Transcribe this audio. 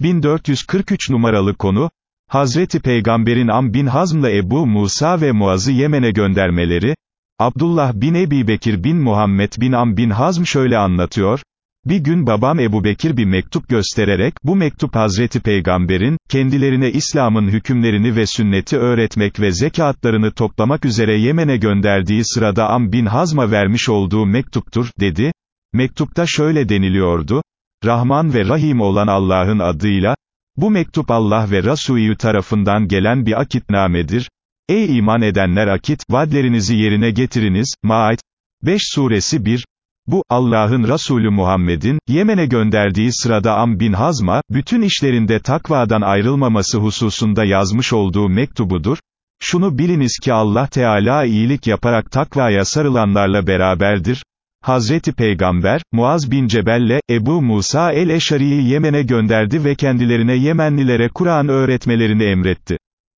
1443 numaralı konu, Hazreti Peygamberin Am bin Hazm'la Ebu Musa ve Muaz'ı Yemen'e göndermeleri, Abdullah bin Ebi Bekir bin Muhammed bin Am bin Hazm şöyle anlatıyor, bir gün babam Ebu Bekir bir mektup göstererek, bu mektup Hazreti Peygamber'in, kendilerine İslam'ın hükümlerini ve sünneti öğretmek ve zekatlarını toplamak üzere Yemen'e gönderdiği sırada Am bin Hazm'a vermiş olduğu mektuptur, dedi. Mektupta şöyle deniliyordu, Rahman ve Rahim olan Allah'ın adıyla, bu mektup Allah ve Resulü tarafından gelen bir akitnamedir. Ey iman edenler akit, vadlerinizi yerine getiriniz, Maat, 5 suresi 1, bu, Allah'ın Resulü Muhammed'in, Yemen'e gönderdiği sırada Am bin Hazm'a, bütün işlerinde takvadan ayrılmaması hususunda yazmış olduğu mektubudur. Şunu biliniz ki Allah Teala iyilik yaparak takvaya sarılanlarla beraberdir. Hazreti Peygamber, Muaz bin Cebel'le, Ebu Musa el-Eşari'yi Yemen'e gönderdi ve kendilerine Yemenlilere Kur'an öğretmelerini emretti.